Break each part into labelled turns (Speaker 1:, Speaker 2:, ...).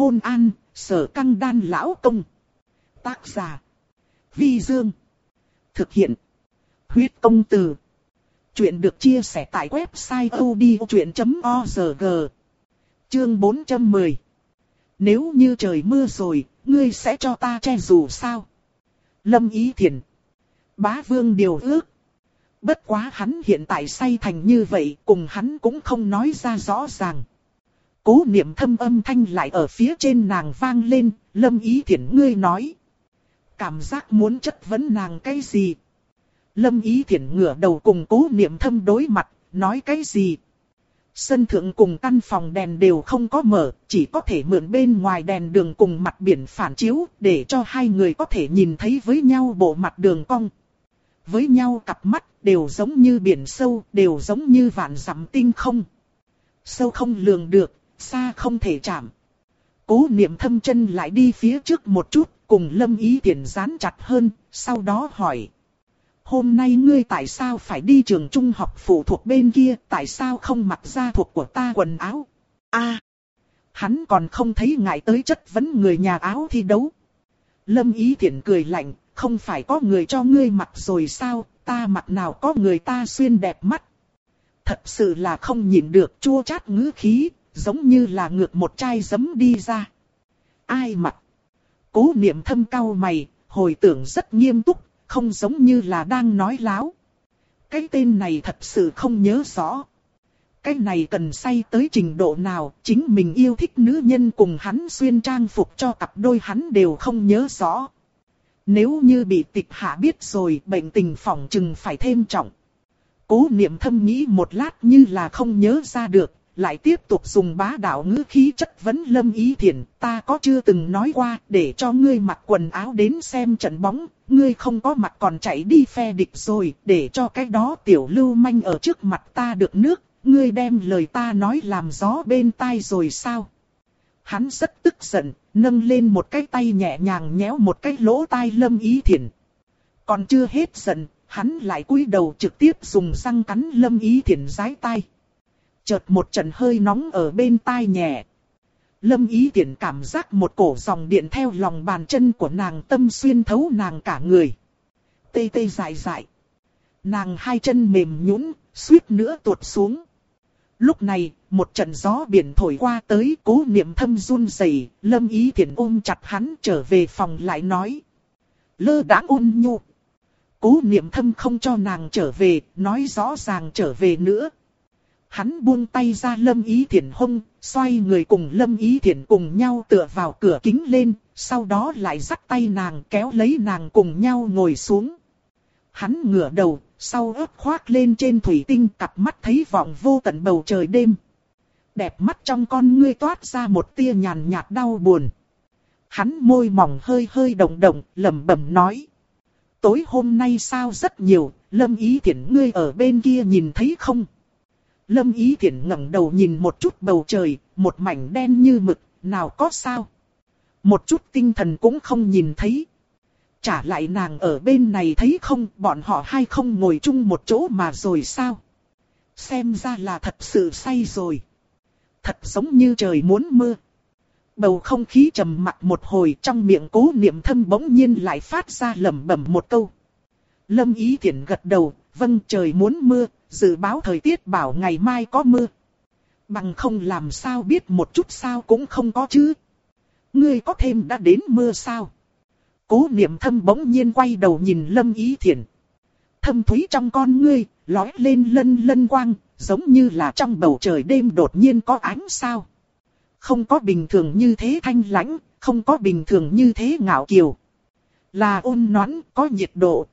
Speaker 1: Hôn an, sở căng đan lão công. Tác giả. Vi Dương. Thực hiện. Huyết công từ. Chuyện được chia sẻ tại website odchuyện.org. Chương 410. Nếu như trời mưa rồi, ngươi sẽ cho ta che dù sao? Lâm Ý Thiền. Bá Vương điều ước. Bất quá hắn hiện tại say thành như vậy, cùng hắn cũng không nói ra rõ ràng. Cố niệm thâm âm thanh lại ở phía trên nàng vang lên, lâm ý thiện ngươi nói. Cảm giác muốn chất vấn nàng cái gì? Lâm ý thiện ngửa đầu cùng cố niệm thâm đối mặt, nói cái gì? Sân thượng cùng căn phòng đèn đều không có mở, chỉ có thể mượn bên ngoài đèn đường cùng mặt biển phản chiếu, để cho hai người có thể nhìn thấy với nhau bộ mặt đường cong. Với nhau cặp mắt, đều giống như biển sâu, đều giống như vạn dặm tinh không. Sâu không lường được, xa không thể chạm. Cố niệm thâm chân lại đi phía trước một chút, cùng lâm ý tiện dán chặt hơn, sau đó hỏi. Hôm nay ngươi tại sao phải đi trường trung học phụ thuộc bên kia, tại sao không mặc ra thuộc của ta quần áo? a hắn còn không thấy ngại tới chất vấn người nhà áo thi đấu. Lâm ý tiện cười lạnh, không phải có người cho ngươi mặc rồi sao, ta mặc nào có người ta xuyên đẹp mắt. Thật sự là không nhìn được chua chát ngữ khí, giống như là ngược một chai giấm đi ra. Ai mặc? Cố niệm thâm cao mày, hồi tưởng rất nghiêm túc, không giống như là đang nói láo. Cái tên này thật sự không nhớ rõ. Cái này cần say tới trình độ nào, chính mình yêu thích nữ nhân cùng hắn xuyên trang phục cho cặp đôi hắn đều không nhớ rõ. Nếu như bị tịch hạ biết rồi, bệnh tình phỏng chừng phải thêm trọng. Cố niệm thâm nghĩ một lát như là không nhớ ra được, lại tiếp tục dùng bá đạo ngữ khí chất vấn Lâm Ý Thiển, ta có chưa từng nói qua, để cho ngươi mặc quần áo đến xem trận bóng, ngươi không có mặt còn chạy đi phe địch rồi, để cho cái đó tiểu lưu manh ở trước mặt ta được nước, ngươi đem lời ta nói làm gió bên tai rồi sao? Hắn rất tức giận, nâng lên một cái tay nhẹ nhàng nhéo một cái lỗ tai Lâm Ý Thiển. Còn chưa hết giận, hắn lại cúi đầu trực tiếp dùng răng cắn Lâm Ý Thiển giái tai chợt một trận hơi nóng ở bên tai nhẹ. Lâm ý tiện cảm giác một cổ dòng điện theo lòng bàn chân của nàng tâm xuyên thấu nàng cả người. Tê tê dại dại. Nàng hai chân mềm nhũn, suýt nữa tuột xuống. Lúc này, một trận gió biển thổi qua tới cố niệm thâm run rẩy, lâm ý thiện ôm chặt hắn trở về phòng lại nói. Lơ đã ôn nhu. Cố niệm thâm không cho nàng trở về, nói rõ ràng trở về nữa hắn buông tay ra Lâm Ý Thiển hông, xoay người cùng Lâm Ý Thiển cùng nhau tựa vào cửa kính lên, sau đó lại dắt tay nàng kéo lấy nàng cùng nhau ngồi xuống. Hắn ngửa đầu, sau ớt khoác lên trên thủy tinh cặp mắt thấy vọng vô tận bầu trời đêm. Đẹp mắt trong con ngươi toát ra một tia nhàn nhạt đau buồn. Hắn môi mỏng hơi hơi động động, lẩm bẩm nói. Tối hôm nay sao rất nhiều, lâm ý thiện ngươi ở bên kia nhìn thấy không? Lâm Ý Thiển ngẩng đầu nhìn một chút bầu trời, một mảnh đen như mực, nào có sao. Một chút tinh thần cũng không nhìn thấy. Trả lại nàng ở bên này thấy không, bọn họ hay không ngồi chung một chỗ mà rồi sao. Xem ra là thật sự say rồi. Thật giống như trời muốn mưa. Bầu không khí trầm mặc một hồi trong miệng cố niệm thâm bỗng nhiên lại phát ra lẩm bẩm một câu. Lâm Ý Thiển gật đầu, vâng trời muốn mưa, dự báo thời tiết bảo ngày mai có mưa. Bằng không làm sao biết một chút sao cũng không có chứ. Ngươi có thêm đã đến mưa sao? Cố niệm thâm bỗng nhiên quay đầu nhìn Lâm Ý thiện. Thâm thúy trong con ngươi, lói lên lân lân quang, giống như là trong bầu trời đêm đột nhiên có ánh sao. Không có bình thường như thế thanh lãnh, không có bình thường như thế ngạo kiều. Là ôn nón, có nhiệt độ,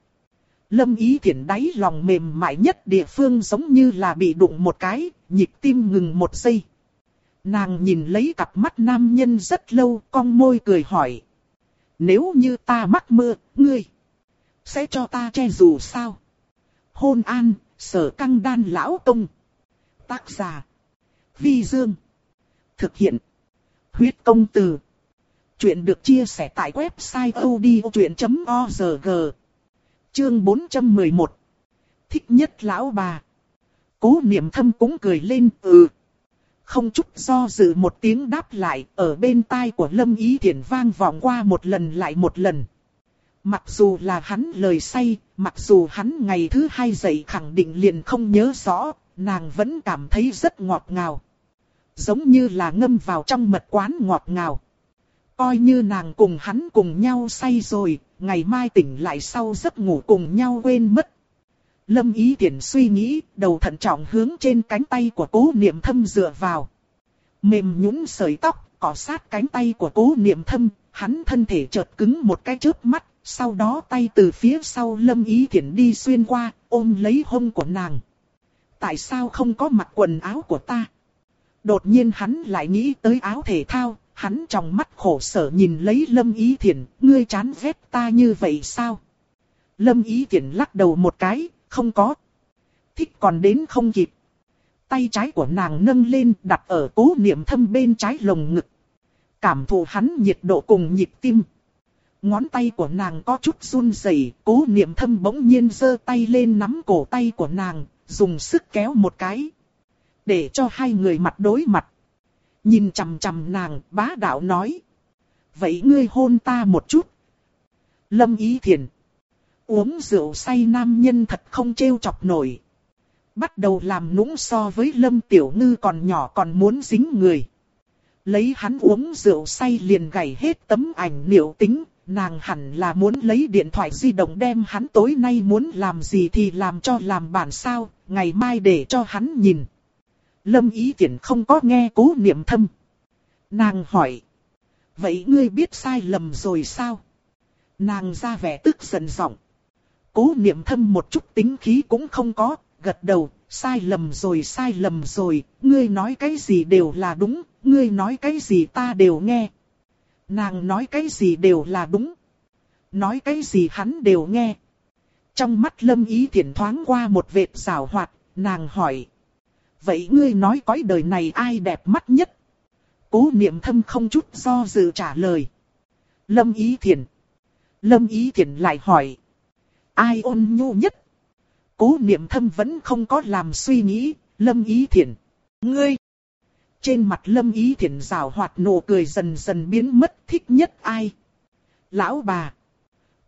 Speaker 1: Lâm ý thiện đáy lòng mềm mại nhất địa phương giống như là bị đụng một cái, nhịp tim ngừng một giây. Nàng nhìn lấy cặp mắt nam nhân rất lâu, cong môi cười hỏi. Nếu như ta mắc mưa, ngươi sẽ cho ta che dù sao? Hôn an, sở căng đan lão công. Tác giả. Vi Dương. Thực hiện. Huyết công từ. Chuyện được chia sẻ tại website odchuyện.org. Chương 411 Thích nhất lão bà. Cố niệm thâm cũng cười lên, ừ. không chút do dự một tiếng đáp lại, ở bên tai của Lâm Ý Thiển vang vọng qua một lần lại một lần. Mặc dù là hắn lời say, mặc dù hắn ngày thứ hai dậy khẳng định liền không nhớ rõ, nàng vẫn cảm thấy rất ngọt ngào. Giống như là ngâm vào trong mật quán ngọt ngào. Coi như nàng cùng hắn cùng nhau say rồi, ngày mai tỉnh lại sau giấc ngủ cùng nhau quên mất. Lâm ý tiện suy nghĩ, đầu thận trọng hướng trên cánh tay của cố niệm thâm dựa vào. Mềm nhũn sợi tóc, cỏ sát cánh tay của cố niệm thâm, hắn thân thể chợt cứng một cái chớp mắt, sau đó tay từ phía sau lâm ý thiện đi xuyên qua, ôm lấy hông của nàng. Tại sao không có mặc quần áo của ta? Đột nhiên hắn lại nghĩ tới áo thể thao, hắn trong mắt khổ sở nhìn lấy lâm ý Thiển, ngươi chán ghét ta như vậy sao? Lâm ý Thiển lắc đầu một cái, không có. Thích còn đến không kịp. Tay trái của nàng nâng lên đặt ở cố niệm thâm bên trái lồng ngực. Cảm thụ hắn nhiệt độ cùng nhịp tim. Ngón tay của nàng có chút run rẩy, cố niệm thâm bỗng nhiên giơ tay lên nắm cổ tay của nàng, dùng sức kéo một cái. Để cho hai người mặt đối mặt. Nhìn chằm chằm nàng, bá đạo nói. Vậy ngươi hôn ta một chút. Lâm ý thiền. Uống rượu say nam nhân thật không trêu chọc nổi. Bắt đầu làm nũng so với Lâm Tiểu Ngư còn nhỏ còn muốn dính người. Lấy hắn uống rượu say liền gảy hết tấm ảnh liệu tính, nàng hẳn là muốn lấy điện thoại di động đem hắn tối nay muốn làm gì thì làm cho làm bản sao, ngày mai để cho hắn nhìn. Lâm ý tiện không có nghe cố niệm thâm. Nàng hỏi. Vậy ngươi biết sai lầm rồi sao? Nàng ra vẻ tức giận giọng. Cố niệm thâm một chút tính khí cũng không có, gật đầu, sai lầm rồi sai lầm rồi, ngươi nói cái gì đều là đúng, ngươi nói cái gì ta đều nghe. Nàng nói cái gì đều là đúng. Nói cái gì hắn đều nghe. Trong mắt lâm ý thiện thoáng qua một vệt rào hoạt, nàng hỏi. Vậy ngươi nói cõi đời này ai đẹp mắt nhất? Cố niệm thâm không chút do dự trả lời. Lâm ý thiền, Lâm ý thiền lại hỏi. Ai ôn nhu nhất? Cố niệm thâm vẫn không có làm suy nghĩ, lâm ý thiền, Ngươi! Trên mặt lâm ý Thiển rào hoạt nụ cười dần dần biến mất thích nhất ai? Lão bà!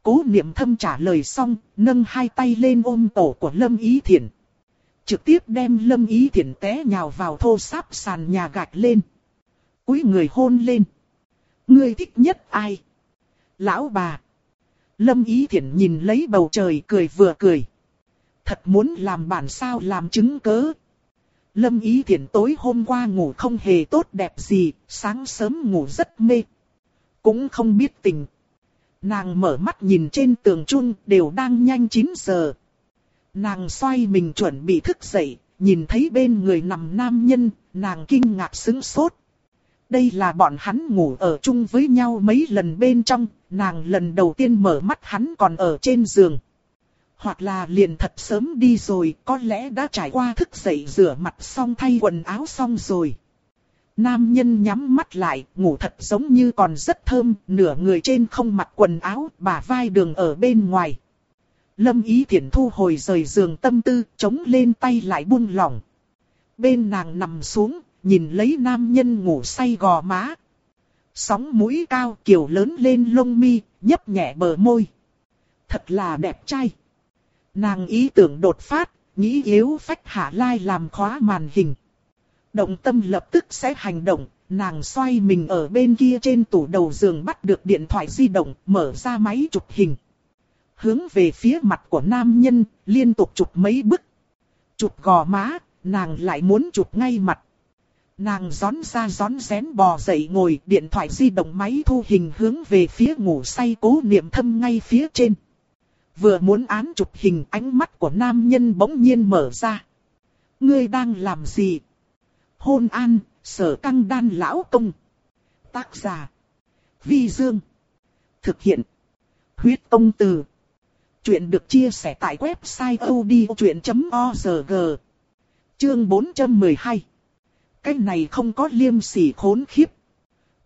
Speaker 1: Cố niệm thâm trả lời xong, nâng hai tay lên ôm tổ của lâm ý Thiển. Trực tiếp đem lâm ý thiện té nhào vào thô sáp sàn nhà gạch lên. Cúi người hôn lên. Ngươi thích nhất ai? Lão bà! Lâm Ý Thiển nhìn lấy bầu trời cười vừa cười. Thật muốn làm bản sao làm chứng cớ. Lâm Ý Thiển tối hôm qua ngủ không hề tốt đẹp gì, sáng sớm ngủ rất mê. Cũng không biết tình. Nàng mở mắt nhìn trên tường trung đều đang nhanh 9 giờ. Nàng xoay mình chuẩn bị thức dậy, nhìn thấy bên người nằm nam nhân, nàng kinh ngạc sững sốt. Đây là bọn hắn ngủ ở chung với nhau mấy lần bên trong, nàng lần đầu tiên mở mắt hắn còn ở trên giường. Hoặc là liền thật sớm đi rồi, có lẽ đã trải qua thức dậy rửa mặt xong thay quần áo xong rồi. Nam nhân nhắm mắt lại, ngủ thật giống như còn rất thơm, nửa người trên không mặc quần áo, bà vai đường ở bên ngoài. Lâm ý Thiển thu hồi rời giường tâm tư, chống lên tay lại buông lỏng. Bên nàng nằm xuống, nhìn lấy nam nhân ngủ say gò má. Sóng mũi cao kiểu lớn lên lông mi, nhấp nhẹ bờ môi. Thật là đẹp trai. Nàng ý tưởng đột phát, nghĩ yếu phách hạ lai làm khóa màn hình. Động tâm lập tức sẽ hành động, nàng xoay mình ở bên kia trên tủ đầu giường bắt được điện thoại di động, mở ra máy chụp hình. Hướng về phía mặt của nam nhân, liên tục chụp mấy bức. Chụp gò má, nàng lại muốn chụp ngay mặt. Nàng gión ra gión rén bò dậy ngồi điện thoại di động máy thu hình hướng về phía ngủ say cố niệm thâm ngay phía trên. Vừa muốn án chụp hình ánh mắt của nam nhân bỗng nhiên mở ra. Ngươi đang làm gì? Hôn an, sở căng đan lão công. Tác giả. Vi Dương. Thực hiện. Huyết công từ. Chuyện được chia sẻ tại website odchuyện.org. Chương 412 cái này không có liêm sỉ khốn khiếp.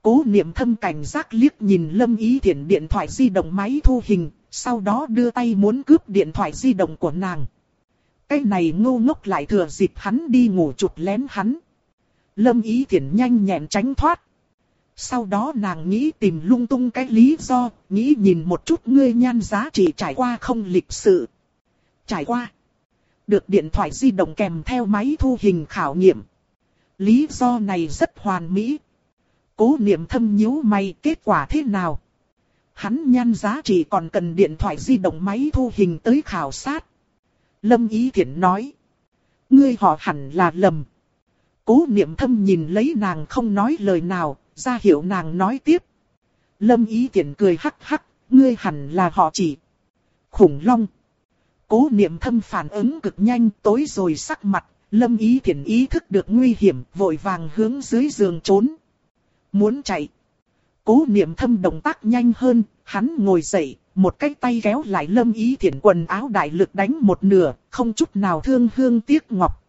Speaker 1: Cố niệm thâm cảnh giác liếc nhìn Lâm Ý Thiển điện thoại di động máy thu hình, sau đó đưa tay muốn cướp điện thoại di động của nàng. Cái này ngu ngốc lại thừa dịp hắn đi ngủ chụp lén hắn. Lâm ý thiện nhanh nhẹn tránh thoát. Sau đó nàng nghĩ tìm lung tung cái lý do, nghĩ nhìn một chút ngươi nhan giá trị trải qua không lịch sự. Trải qua. Được điện thoại di động kèm theo máy thu hình khảo nghiệm. Lý do này rất hoàn mỹ. Cố niệm thâm nhíu mày kết quả thế nào? Hắn nhan giá trị còn cần điện thoại di động máy thu hình tới khảo sát. Lâm Ý Thiển nói. Ngươi họ hẳn là lầm. Cố niệm thâm nhìn lấy nàng không nói lời nào, ra hiệu nàng nói tiếp. Lâm Ý tiện cười hắc hắc, ngươi hẳn là họ chỉ. Khủng long. Cố niệm thâm phản ứng cực nhanh tối rồi sắc mặt, Lâm Ý thiện ý thức được nguy hiểm, vội vàng hướng dưới giường trốn. Muốn chạy. Cố niệm thâm động tác nhanh hơn, hắn ngồi dậy, một cái tay kéo lại Lâm Ý thiện quần áo đại lực đánh một nửa, không chút nào thương hương tiếc ngọc.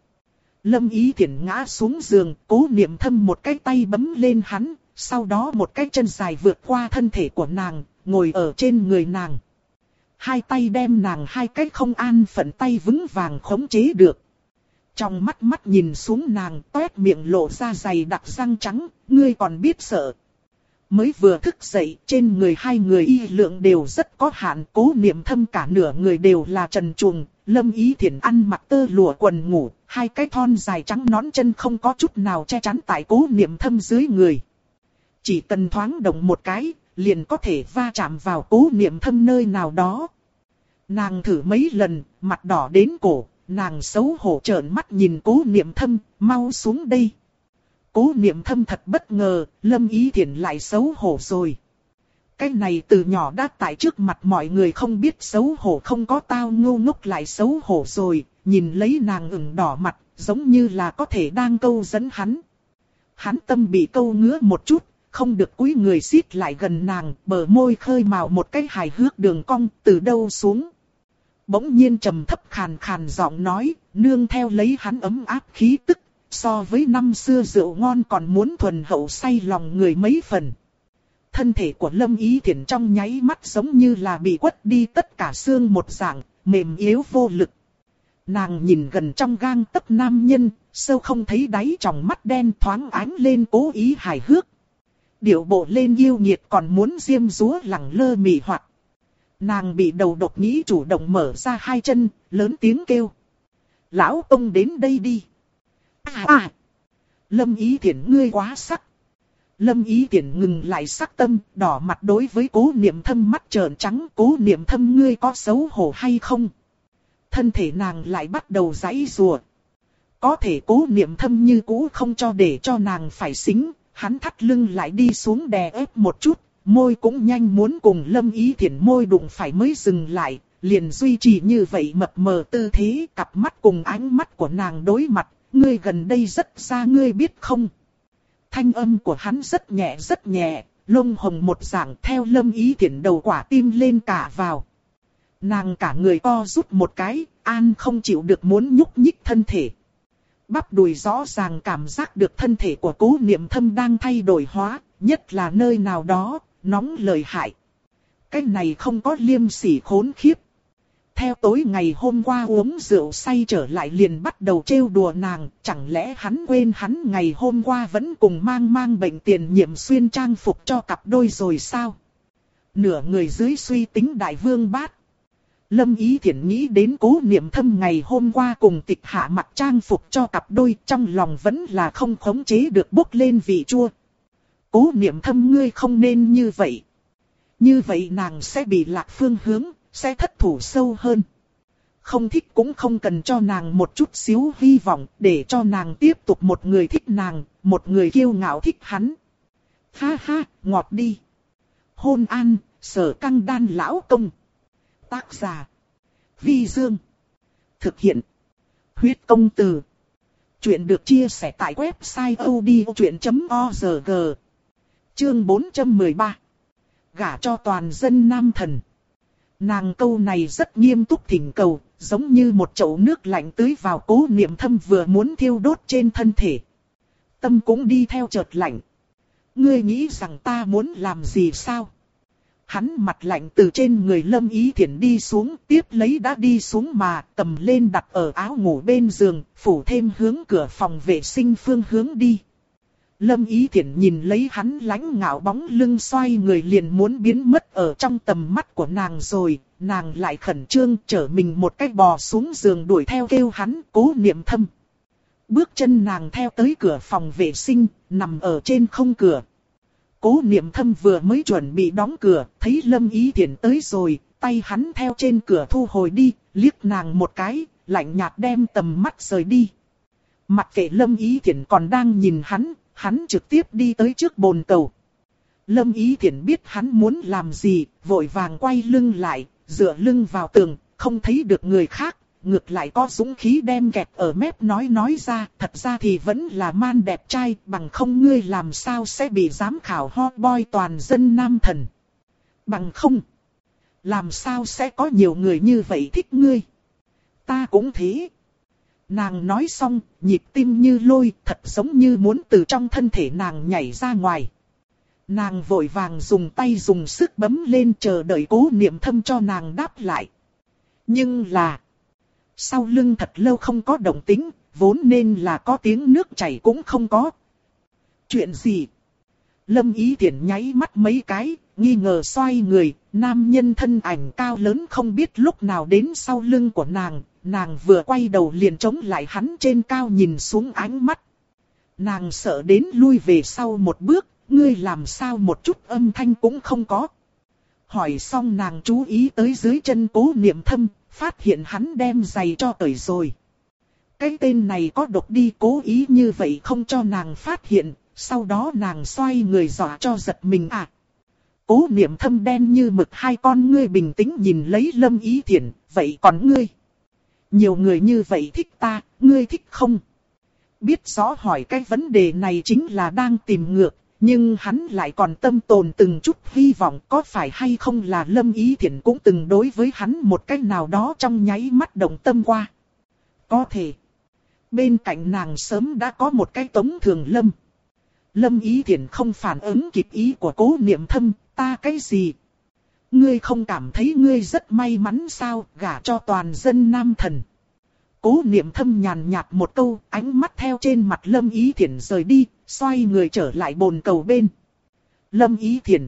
Speaker 1: Lâm Ý Thiển ngã xuống giường, cố niệm thâm một cái tay bấm lên hắn, sau đó một cái chân dài vượt qua thân thể của nàng, ngồi ở trên người nàng. Hai tay đem nàng hai cái không an phận tay vững vàng khống chế được. Trong mắt mắt nhìn xuống nàng toét miệng lộ ra dày đặc răng trắng, ngươi còn biết sợ. Mới vừa thức dậy, trên người hai người y lượng đều rất có hạn, cố niệm thâm cả nửa người đều là trần trùng, lâm ý thiện ăn mặc tơ lụa quần ngủ, hai cái thon dài trắng nón chân không có chút nào che chắn tại cố niệm thâm dưới người. Chỉ cần thoáng động một cái, liền có thể va chạm vào cố niệm thâm nơi nào đó. Nàng thử mấy lần, mặt đỏ đến cổ, nàng xấu hổ trợn mắt nhìn cố niệm thâm, mau xuống đây. Cố niệm thâm thật bất ngờ, lâm ý thiển lại xấu hổ rồi. Cái này từ nhỏ đã tại trước mặt mọi người không biết xấu hổ không có tao ngu ngốc lại xấu hổ rồi, nhìn lấy nàng ửng đỏ mặt, giống như là có thể đang câu dẫn hắn. Hắn tâm bị câu ngứa một chút, không được cúi người xít lại gần nàng, bờ môi khơi màu một cái hài hước đường cong từ đâu xuống. Bỗng nhiên trầm thấp khàn khàn giọng nói, nương theo lấy hắn ấm áp khí tức, so với năm xưa rượu ngon còn muốn thuần hậu say lòng người mấy phần. Thân thể của Lâm Ý Thiển trong nháy mắt giống như là bị quất đi tất cả xương một dạng, mềm yếu vô lực. Nàng nhìn gần trong gang tấc nam nhân, sâu không thấy đáy trong mắt đen thoáng ánh lên cố ý hài hước. Điệu bộ lên yêu nhiệt còn muốn diêm rúa lẳng lơ mị hoạt. Nàng bị đầu độc nghĩ chủ động mở ra hai chân, lớn tiếng kêu. Lão ông đến đây đi. À à! Lâm ý thiện ngươi quá sắc. Lâm ý tiện ngừng lại sắc tâm, đỏ mặt đối với cố niệm thâm mắt trợn trắng. Cố niệm thâm ngươi có xấu hổ hay không? Thân thể nàng lại bắt đầu giãy rùa. Có thể cố niệm thâm như cũ không cho để cho nàng phải xính. Hắn thắt lưng lại đi xuống đè ép một chút. Môi cũng nhanh muốn cùng lâm ý thiện môi đụng phải mới dừng lại. Liền duy trì như vậy mập mờ tư thế cặp mắt cùng ánh mắt của nàng đối mặt. Ngươi gần đây rất xa ngươi biết không? Thanh âm của hắn rất nhẹ rất nhẹ, lông hồng một dạng theo lâm ý thiện đầu quả tim lên cả vào. Nàng cả người co rút một cái, an không chịu được muốn nhúc nhích thân thể. Bắp đùi rõ ràng cảm giác được thân thể của cố niệm thâm đang thay đổi hóa, nhất là nơi nào đó, nóng lời hại. Cái này không có liêm sỉ khốn khiếp, theo tối ngày hôm qua uống rượu say trở lại liền bắt đầu trêu đùa nàng, chẳng lẽ hắn quên hắn ngày hôm qua vẫn cùng mang mang bệnh tiền nhiệm xuyên trang phục cho cặp đôi rồi sao? Nửa người dưới suy tính đại vương bát. Lâm Ý Thiển nghĩ đến cố niệm thâm ngày hôm qua cùng tịch hạ mặt trang phục cho cặp đôi trong lòng vẫn là không khống chế được bốc lên vị chua. Cố niệm thâm ngươi không nên như vậy. Như vậy nàng sẽ bị lạc phương hướng, sẽ thất thủ sâu hơn. Không thích cũng không cần cho nàng một chút xíu hy vọng để cho nàng tiếp tục một người thích nàng, một người kiêu ngạo thích hắn. Ha ha, ngọt đi. Hôn an, sở căng đan lão công. Tác giả. Vi Dương. Thực hiện. Huyết công từ. Chuyện được chia sẻ tại website odchuyện.org. Chương 413. Gả cho toàn dân nam thần. Nàng câu này rất nghiêm túc thỉnh cầu, giống như một chậu nước lạnh tưới vào cố niệm thâm vừa muốn thiêu đốt trên thân thể. Tâm cũng đi theo chợt lạnh. Ngươi nghĩ rằng ta muốn làm gì sao? Hắn mặt lạnh từ trên người lâm ý thiện đi xuống, tiếp lấy đã đi xuống mà, cầm lên đặt ở áo ngủ bên giường, phủ thêm hướng cửa phòng vệ sinh phương hướng đi. Lâm Ý Thiển nhìn lấy hắn lãnh ngạo bóng lưng xoay người liền muốn biến mất ở trong tầm mắt của nàng rồi, nàng lại khẩn trương trở mình một cách bò xuống giường đuổi theo kêu hắn cố niệm thâm. Bước chân nàng theo tới cửa phòng vệ sinh, nằm ở trên không cửa. Cố niệm thâm vừa mới chuẩn bị đóng cửa, thấy Lâm Ý Thiển tới rồi, tay hắn theo trên cửa thu hồi đi, liếc nàng một cái, lạnh nhạt đem tầm mắt rời đi. Mặt kệ Lâm Ý Thiển còn đang nhìn hắn, hắn trực tiếp đi tới trước bồn cầu. Lâm Ý Thiển biết hắn muốn làm gì, vội vàng quay lưng lại, dựa lưng vào tường, không thấy được người khác, ngược lại có dũng khí đem kẹt ở mép nói nói ra, thật ra thì vẫn là man đẹp trai, bằng không ngươi làm sao sẽ bị giám khảo hot boy toàn dân nam thần. Bằng không, làm sao sẽ có nhiều người như vậy thích ngươi. Ta cũng thế. Nàng nói xong, nhịp tim như lôi, thật giống như muốn từ trong thân thể nàng nhảy ra ngoài. Nàng vội vàng dùng tay dùng sức bấm lên chờ đợi cố niệm thâm cho nàng đáp lại. Nhưng là... Sau lưng thật lâu không có động tính, vốn nên là có tiếng nước chảy cũng không có. Chuyện gì? Lâm ý tiện nháy mắt mấy cái, nghi ngờ xoay người, nam nhân thân ảnh cao lớn không biết lúc nào đến sau lưng của nàng, nàng vừa quay đầu liền chống lại hắn trên cao nhìn xuống ánh mắt. Nàng sợ đến lui về sau một bước, ngươi làm sao một chút âm thanh cũng không có. Hỏi xong nàng chú ý tới dưới chân cố niệm thâm, phát hiện hắn đem giày cho cởi rồi. Cái tên này có độc đi cố ý như vậy không cho nàng phát hiện, sau đó nàng xoay người dọa cho giật mình à. Cố niệm thâm đen như mực hai con ngươi bình tĩnh nhìn lấy lâm ý thiện, vậy còn ngươi? Nhiều người như vậy thích ta, ngươi thích không? Biết rõ hỏi cái vấn đề này chính là đang tìm ngược, nhưng hắn lại còn tâm tồn từng chút hy vọng có phải hay không là Lâm Ý Thiển cũng từng đối với hắn một cách nào đó trong nháy mắt động tâm qua. Có thể. Bên cạnh nàng sớm đã có một cái tống thường Lâm. Lâm Ý Thiển không phản ứng kịp ý của cố niệm thâm, ta cái gì? Ngươi không cảm thấy ngươi rất may mắn sao, gả cho toàn dân nam thần. Cố niệm thâm nhàn nhạt một câu, ánh mắt theo trên mặt Lâm Ý Thiển rời đi, xoay người trở lại bồn cầu bên. Lâm Ý Thiển.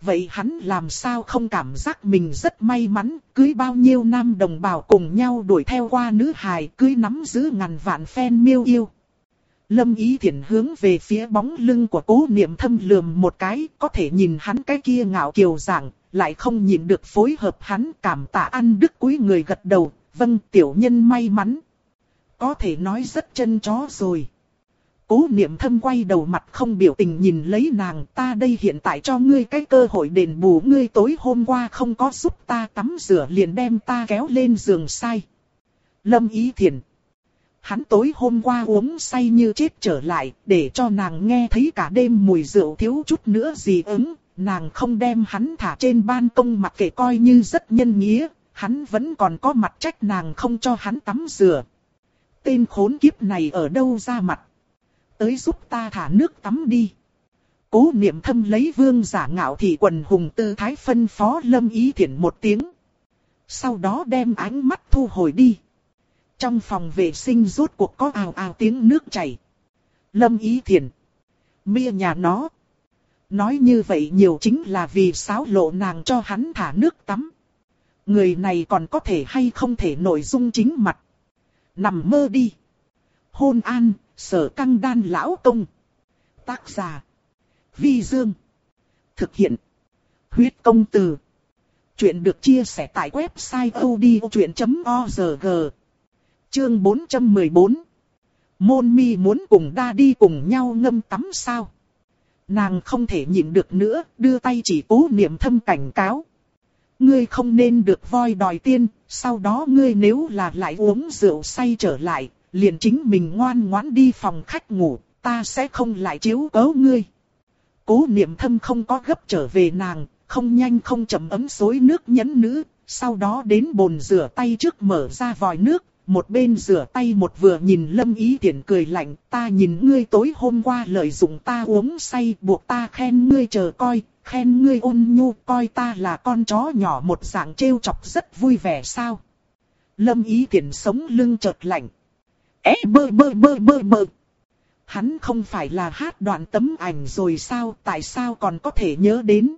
Speaker 1: Vậy hắn làm sao không cảm giác mình rất may mắn, cưới bao nhiêu nam đồng bào cùng nhau đuổi theo qua nữ hài, cưới nắm giữ ngàn vạn phen miêu yêu. Lâm Ý Thiển hướng về phía bóng lưng của cố niệm thâm lườm một cái, có thể nhìn hắn cái kia ngạo kiều dạng, lại không nhìn được phối hợp hắn cảm tạ ăn đức quý người gật đầu, vâng tiểu nhân may mắn. Có thể nói rất chân chó rồi. Cố niệm thâm quay đầu mặt không biểu tình nhìn lấy nàng ta đây hiện tại cho ngươi cái cơ hội đền bù ngươi tối hôm qua không có giúp ta tắm rửa liền đem ta kéo lên giường sai. Lâm ý thiền. Hắn tối hôm qua uống say như chết trở lại để cho nàng nghe thấy cả đêm mùi rượu thiếu chút nữa gì ứng. Nàng không đem hắn thả trên ban công mặc kệ coi như rất nhân nghĩa, hắn vẫn còn có mặt trách nàng không cho hắn tắm rửa. Tên khốn kiếp này ở đâu ra mặt? Tới giúp ta thả nước tắm đi. Cố niệm thâm lấy vương giả ngạo thị quần hùng tư thái phân phó lâm ý thiện một tiếng. Sau đó đem ánh mắt thu hồi đi. Trong phòng vệ sinh rốt cuộc có ào ào tiếng nước chảy. Lâm ý thiền Mia nhà nó. Nói như vậy nhiều chính là vì sáo lộ nàng cho hắn thả nước tắm người này còn có thể hay không thể nội dung chính mặt. Nằm mơ đi. Hôn an, sở căng đan lão công. Tác giả. Vi Dương. Thực hiện. Huyết công từ. Chuyện được chia sẻ tại website odchuyện.org. Chương 414. Môn mi muốn cùng đa đi cùng nhau ngâm tắm sao? Nàng không thể nhịn được nữa, đưa tay chỉ cố niệm thâm cảnh cáo. Ngươi không nên được voi đòi tiên, sau đó ngươi nếu là lại uống rượu say trở lại, liền chính mình ngoan ngoãn đi phòng khách ngủ, ta sẽ không lại chiếu cố ngươi. Cố niệm thâm không có gấp trở về nàng, không nhanh không chậm ấm xối nước nhấn nữ, sau đó đến bồn rửa tay trước mở ra vòi nước, một bên rửa tay một vừa nhìn lâm ý tiện cười lạnh, ta nhìn ngươi tối hôm qua lợi dụng ta uống say buộc ta khen ngươi chờ coi, khen ngươi ôn nhu coi ta là con chó nhỏ một dạng trêu chọc rất vui vẻ sao. Lâm ý tiện sống lưng chợt lạnh. É bơ bơ bơ bơ bơ. hắn không phải là hát đoạn tấm ảnh rồi sao, tại sao còn có thể nhớ đến.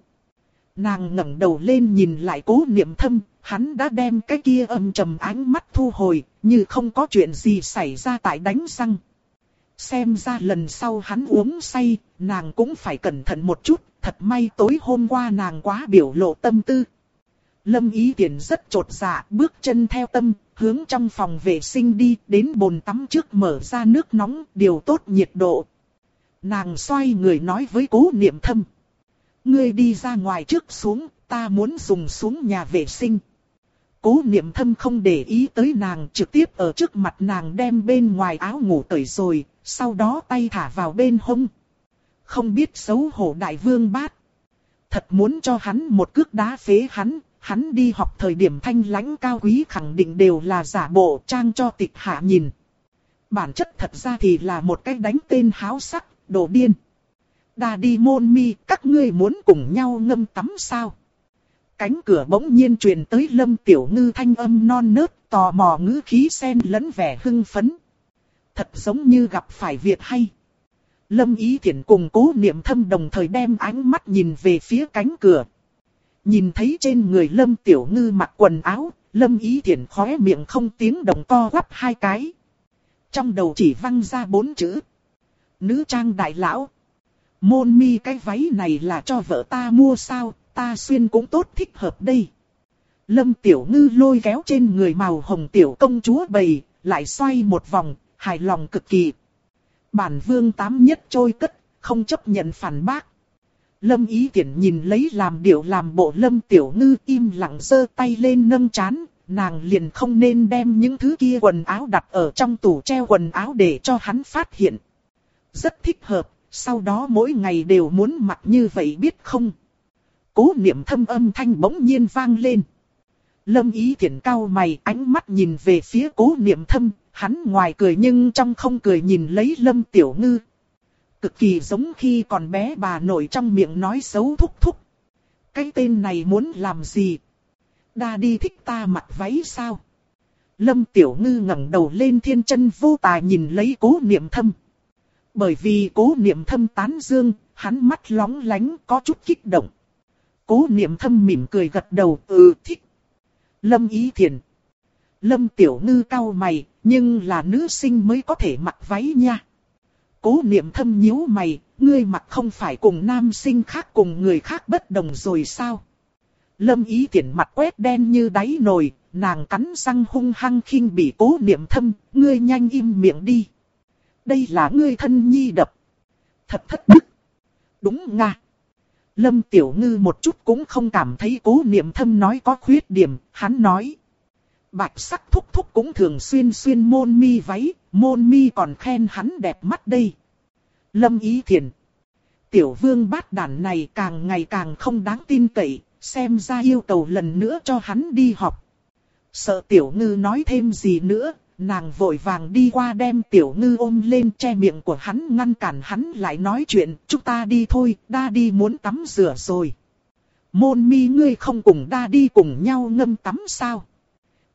Speaker 1: Nàng ngẩng đầu lên nhìn lại cố niệm thâm, hắn đã đem cái kia âm trầm ánh mắt thu hồi, như không có chuyện gì xảy ra tại đánh răng. Xem ra lần sau hắn uống say, nàng cũng phải cẩn thận một chút, thật may tối hôm qua nàng quá biểu lộ tâm tư. Lâm ý tiện rất trột dạ, bước chân theo tâm, hướng trong phòng vệ sinh đi, đến bồn tắm trước mở ra nước nóng, điều tốt nhiệt độ. Nàng xoay người nói với cố niệm thâm. Ngươi đi ra ngoài trước xuống, ta muốn dùng xuống nhà vệ sinh. Cố niệm thâm không để ý tới nàng trực tiếp ở trước mặt nàng đem bên ngoài áo ngủ tởi rồi, sau đó tay thả vào bên hông. Không biết xấu hổ đại vương bát. Thật muốn cho hắn một cước đá phế hắn, hắn đi học thời điểm thanh lãnh cao quý khẳng định đều là giả bộ trang cho tịch hạ nhìn. Bản chất thật ra thì là một cái đánh tên háo sắc, đồ điên. Đà đi môn mi, các ngươi muốn cùng nhau ngâm tắm sao? Cánh cửa bỗng nhiên truyền tới lâm tiểu ngư thanh âm non nớt, tò mò ngữ khí sen lẫn vẻ hưng phấn. Thật giống như gặp phải việc hay. Lâm ý thiện cùng cố niệm thâm đồng thời đem ánh mắt nhìn về phía cánh cửa. Nhìn thấy trên người lâm tiểu ngư mặc quần áo, lâm ý thiện khóe miệng không tiếng đồng to quắp hai cái. Trong đầu chỉ văng ra bốn chữ. Nữ trang đại lão. Môn mi cái váy này là cho vợ ta mua sao, ta xuyên cũng tốt thích hợp đây. Lâm Tiểu Ngư lôi kéo trên người màu hồng tiểu công chúa bầy, lại xoay một vòng, hài lòng cực kỳ. Bản vương tám nhất trôi cất, không chấp nhận phản bác. Lâm Ý Tiễn nhìn lấy làm điệu làm bộ Lâm Tiểu Ngư im lặng giơ tay lên nâng chán, nàng liền không nên đem những thứ kia quần áo đặt ở trong tủ treo quần áo để cho hắn phát hiện. Rất thích hợp, sau đó mỗi ngày đều muốn mặc như vậy biết không? Cố niệm thâm âm thanh bỗng nhiên vang lên. Lâm ý thiện cao mày ánh mắt nhìn về phía cố niệm thâm, hắn ngoài cười nhưng trong không cười nhìn lấy lâm tiểu ngư. Cực kỳ giống khi còn bé bà nội trong miệng nói xấu thúc thúc. Cái tên này muốn làm gì? Đa đi thích ta mặc váy sao? Lâm tiểu ngư ngẩng đầu lên thiên chân vô tài nhìn lấy cố niệm thâm. Bởi vì cố niệm thâm tán dương, hắn mắt lóng lánh có chút kích động. Cố niệm thâm mỉm cười gật đầu, ừ thích. Lâm ý thiền. Lâm tiểu ngư cao mày, nhưng là nữ sinh mới có thể mặc váy nha. Cố niệm thâm nhíu mày, ngươi mặc không phải cùng nam sinh khác cùng người khác bất đồng rồi sao? Lâm ý tiện mặt quét đen như đáy nồi, nàng cắn răng hung hăng khinh bị cố niệm thâm, ngươi nhanh im miệng đi. Đây là ngươi thân nhi đập. Thật thất đức. Đúng nga. Lâm Tiểu Ngư một chút cũng không cảm thấy cố niệm thâm nói có khuyết điểm, hắn nói. Bạch sắc thúc thúc cũng thường xuyên xuyên môn mi váy, môn mi còn khen hắn đẹp mắt đây. Lâm Ý Thiền. Tiểu vương bát đàn này càng ngày càng không đáng tin cậy, xem ra yêu cầu lần nữa cho hắn đi học. Sợ tiểu ngư nói thêm gì nữa, nàng vội vàng đi qua đem tiểu ngư ôm lên che miệng của hắn ngăn cản hắn lại nói chuyện, chúng ta đi thôi, đa đi muốn tắm rửa rồi. Môn mi ngươi không cùng đa đi cùng nhau ngâm tắm sao?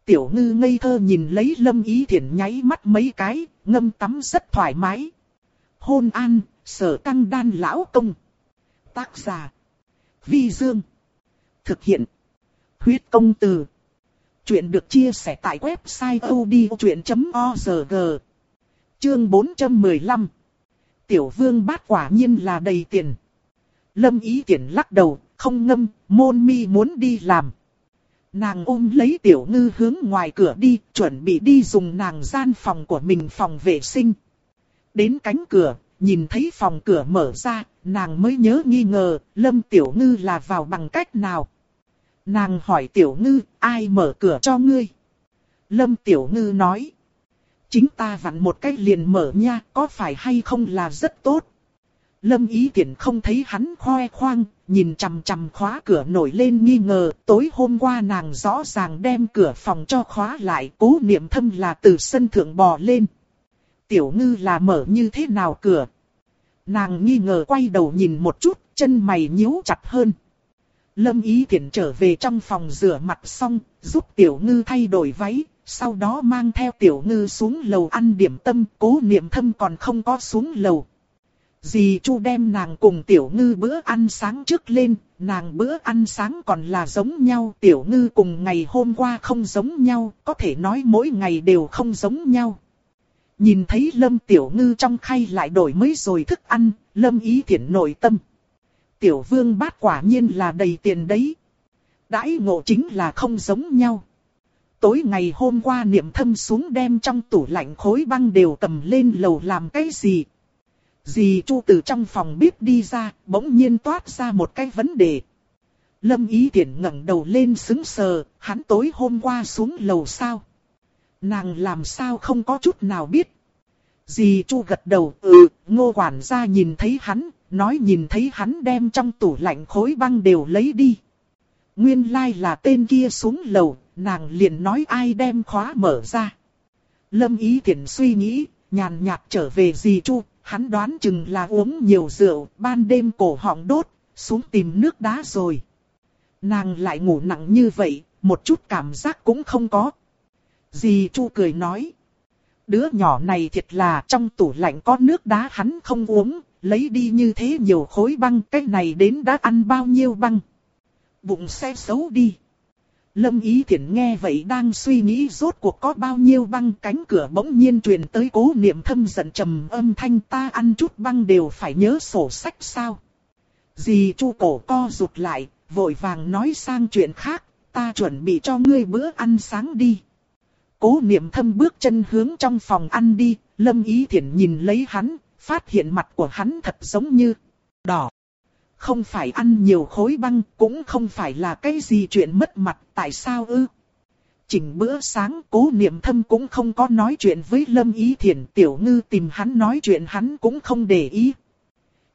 Speaker 1: Tiểu ngư ngây thơ nhìn lấy lâm ý thiện nháy mắt mấy cái, ngâm tắm rất thoải mái. Hôn an, sở căng đan lão công. Tác giả. Vi Dương. Thực hiện. Huyết công từ. Chuyện được chia sẻ tại website odchuyện.org. Chương 415. Tiểu vương bát quả nhiên là đầy tiền. Lâm ý tiện lắc đầu, không ngâm, môn mi muốn đi làm. Nàng ôm lấy tiểu ngư hướng ngoài cửa đi, chuẩn bị đi dùng nàng gian phòng của mình phòng vệ sinh. Đến cánh cửa, nhìn thấy phòng cửa mở ra, nàng mới nhớ nghi ngờ, lâm tiểu ngư là vào bằng cách nào. Nàng hỏi tiểu ngư, ai mở cửa cho ngươi? Lâm tiểu ngư nói. Chính ta vặn một cách liền mở nha, có phải hay không là rất tốt. Lâm ý tiện không thấy hắn khoe khoang, nhìn chằm chằm khóa cửa nổi lên nghi ngờ. Tối hôm qua nàng rõ ràng đem cửa phòng cho khóa lại, cố niệm thâm là từ sân thượng bò lên. Tiểu ngư là mở như thế nào cửa? Nàng nghi ngờ quay đầu nhìn một chút, chân mày nhíu chặt hơn. Lâm Ý Thiển trở về trong phòng rửa mặt xong, giúp Tiểu Ngư thay đổi váy, sau đó mang theo tiểu ngư xuống lầu ăn điểm tâm, cố niệm thâm còn không có xuống lầu. Dì Chu đem nàng cùng tiểu ngư bữa ăn sáng trước lên, nàng bữa ăn sáng còn là giống nhau, tiểu ngư cùng ngày hôm qua không giống nhau, có thể nói mỗi ngày đều không giống nhau. Nhìn thấy Lâm Tiểu Ngư trong khay lại đổi mới rồi thức ăn, Lâm ý Thiển nội tâm. Tiểu vương bát quả nhiên là đầy tiền đấy. Đãi ngộ chính là không giống nhau. Tối ngày hôm qua niệm thâm xuống đem trong tủ lạnh khối băng đều cầm lên lầu làm cái gì. Dì Chu từ trong phòng bếp đi ra, bỗng nhiên toát ra một cái vấn đề. Lâm Ý Tiễn ngẩng đầu lên sững sờ, hắn tối hôm qua xuống lầu sao? Nàng làm sao không có chút nào biết. Dì Chu gật đầu, ừ, ngô quản gia nhìn thấy hắn, nói nhìn thấy hắn đem trong tủ lạnh khối băng đều lấy đi. Nguyên lai like là tên kia xuống lầu, nàng liền nói ai đem khóa mở ra. Lâm Ý thiện suy nghĩ, nhàn nhạt trở về dì Chu, hắn đoán chừng là uống nhiều rượu, ban đêm cổ họng đốt, xuống tìm nước đá rồi. Nàng lại ngủ nặng như vậy, một chút cảm giác cũng không có. Dì Chu cười nói. Đứa nhỏ này thiệt là trong tủ lạnh có nước đá hắn không uống, lấy đi như thế nhiều khối băng, cái này đến đã ăn bao nhiêu băng. Bụng xe xấu đi. Lâm Ý Thiển nghe vậy đang suy nghĩ rốt cuộc có bao nhiêu băng cánh cửa bỗng nhiên truyền tới cố niệm thâm giận trầm âm thanh ta ăn chút băng đều phải nhớ sổ sách sao. Dì chu cổ co rụt lại, vội vàng nói sang chuyện khác, ta chuẩn bị cho ngươi bữa ăn sáng đi. Cố niệm thâm bước chân hướng trong phòng ăn đi, Lâm Ý Thiển nhìn lấy hắn, phát hiện mặt của hắn thật giống như đỏ. Không phải ăn nhiều khối băng, cũng không phải là cái gì chuyện mất mặt, tại sao ư? Chỉnh bữa sáng, cố niệm thâm cũng không có nói chuyện với Lâm Ý Thiển, tiểu ngư tìm hắn nói chuyện hắn cũng không để ý.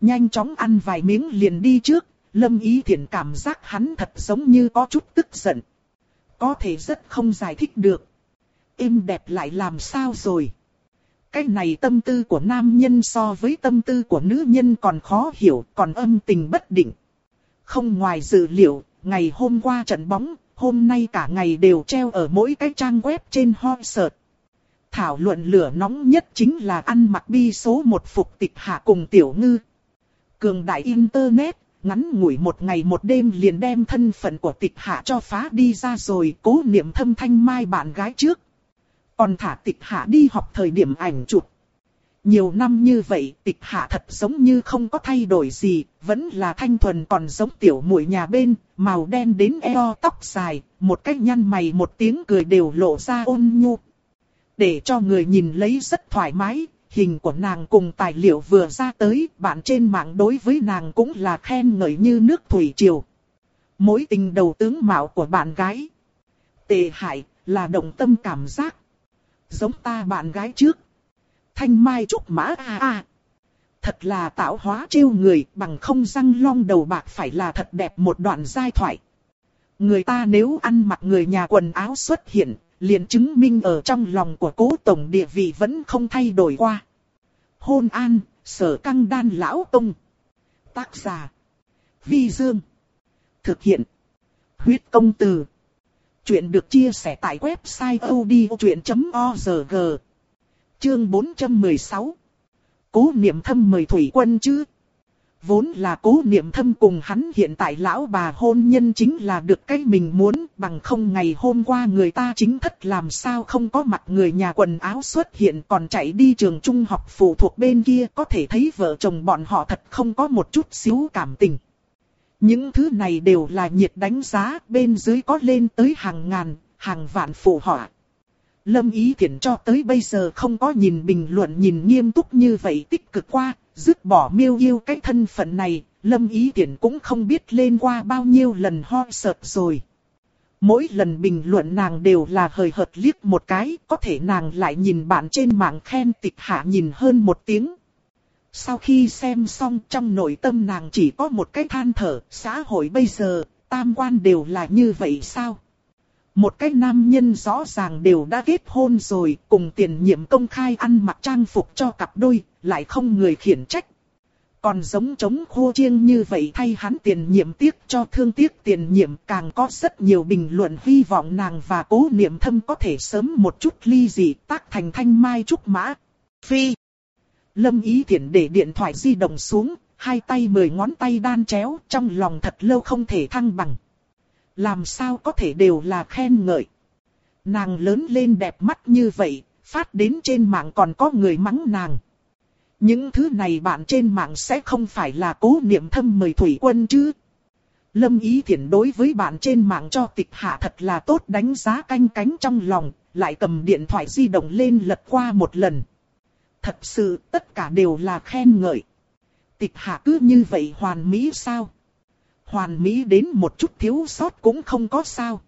Speaker 1: Nhanh chóng ăn vài miếng liền đi trước, Lâm Ý Thiển cảm giác hắn thật giống như có chút tức giận. Có thể rất không giải thích được. Im đẹp lại làm sao rồi? Cái này tâm tư của nam nhân so với tâm tư của nữ nhân còn khó hiểu, còn âm tình bất định. Không ngoài dự liệu, ngày hôm qua trận bóng, hôm nay cả ngày đều treo ở mỗi cái trang web trên hoi sợt. Thảo luận lửa nóng nhất chính là ăn mặc bi số một phục tịch hạ cùng tiểu ngư. Cường đại Internet, ngắn ngủi một ngày một đêm liền đem thân phận của tịch hạ cho phá đi ra rồi cố niệm thâm thanh mai bạn gái trước. Còn thả tịch hạ đi học thời điểm ảnh chụp. Nhiều năm như vậy tịch hạ thật giống như không có thay đổi gì, vẫn là thanh thuần còn giống tiểu muội nhà bên, màu đen đến eo tóc dài, một cách nhăn mày một tiếng cười đều lộ ra ôn nhu. Để cho người nhìn lấy rất thoải mái, hình của nàng cùng tài liệu vừa ra tới, bạn trên mạng đối với nàng cũng là khen ngợi như nước thủy triều. Mối tình đầu tướng mạo của bạn gái. Tệ hại, là động tâm cảm giác giống ta bạn gái trước. Thanh mai trúc mã a a. Thật là tạo hóa trêu người bằng không răng long đầu bạc phải là thật đẹp một đoạn giai thoại. Người ta nếu ăn mặc người nhà quần áo xuất hiện, liền chứng minh ở trong lòng của cố tổng địa vị vẫn không thay đổi qua. Hôn an, sở căng đan lão tông. Tác giả. Vi Dương. Thực hiện. Huyết công từ. Chuyện được chia sẻ tại website odchuyện.org Chương 416 Cố niệm thâm mời thủy quân chứ? Vốn là cố niệm thâm cùng hắn hiện tại lão bà hôn nhân chính là được cái mình muốn, bằng không ngày hôm qua người ta chính thất làm sao không có mặt người nhà quần áo xuất hiện còn chạy đi trường trung học phụ thuộc bên kia, có thể thấy vợ chồng bọn họ thật không có một chút xíu cảm tình. Những thứ này đều là nhiệt đánh giá, bên dưới có lên tới hàng ngàn, hàng vạn phụ họa. Lâm Ý Thiển cho tới bây giờ không có nhìn bình luận nhìn nghiêm túc như vậy tích cực qua, dứt bỏ miêu yêu cái thân phận này, Lâm Ý Thiển cũng không biết lên qua bao nhiêu lần ho sợt rồi. Mỗi lần bình luận nàng đều là hời hợt liếc một cái, có thể nàng lại nhìn bạn trên mạng khen tịch hạ nhìn hơn một tiếng. Sau khi xem xong trong nội tâm nàng chỉ có một cái than thở, xã hội bây giờ, tam quan đều là như vậy sao? Một cái nam nhân rõ ràng đều đã kết hôn rồi, cùng tiền nhiệm công khai ăn mặc trang phục cho cặp đôi, lại không người khiển trách. Còn giống chống khô chiêng như vậy thay hắn tiền nhiệm tiếc cho thương tiếc tiền nhiệm càng có rất nhiều bình luận hy vọng nàng và cố niệm thâm có thể sớm một chút ly dị tác thành thanh mai trúc mã. Phi. Lâm ý thiện để điện thoại di động xuống, hai tay mười ngón tay đan chéo trong lòng thật lâu không thể thăng bằng. Làm sao có thể đều là khen ngợi. Nàng lớn lên đẹp mắt như vậy, phát đến trên mạng còn có người mắng nàng. Những thứ này bạn trên mạng sẽ không phải là cố niệm thâm mời thủy quân chứ. Lâm ý thiện đối với bạn trên mạng cho tịch hạ thật là tốt đánh giá canh cánh trong lòng, lại cầm điện thoại di động lên lật qua một lần. Thật sự tất cả đều là khen ngợi. Tịch hạ cứ như vậy hoàn mỹ sao? Hoàn mỹ đến một chút thiếu sót cũng không có sao.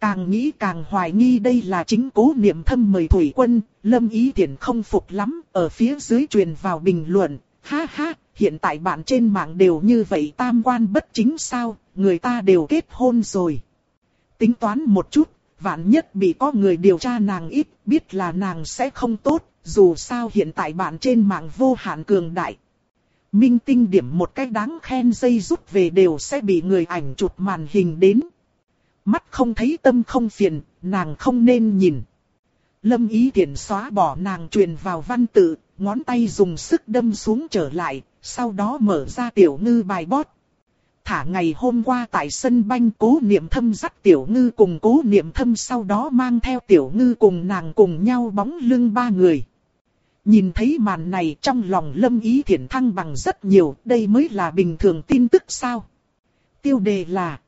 Speaker 1: Càng nghĩ càng hoài nghi đây là chính cố niệm thâm mời thủy quân, lâm ý tiện không phục lắm, ở phía dưới truyền vào bình luận, ha ha, hiện tại bạn trên mạng đều như vậy tam quan bất chính sao, người ta đều kết hôn rồi. Tính toán một chút, vạn nhất bị có người điều tra nàng ít, biết là nàng sẽ không tốt, dù sao hiện tại bạn trên mạng vô hạn cường đại. Minh tinh điểm một cái đáng khen dây rút về đều sẽ bị người ảnh chụp màn hình đến. Mắt không thấy tâm không phiền, nàng không nên nhìn. Lâm ý tiện xóa bỏ nàng truyền vào văn tự, ngón tay dùng sức đâm xuống trở lại, sau đó mở ra tiểu ngư bài bót. Thả ngày hôm qua tại sân banh cố niệm thâm dắt tiểu ngư cùng cố niệm thâm sau đó mang theo tiểu ngư cùng nàng cùng nhau bóng lưng ba người. Nhìn thấy màn này trong lòng lâm ý thiện thăng bằng rất nhiều, đây mới là bình thường tin tức sao. Tiêu đề là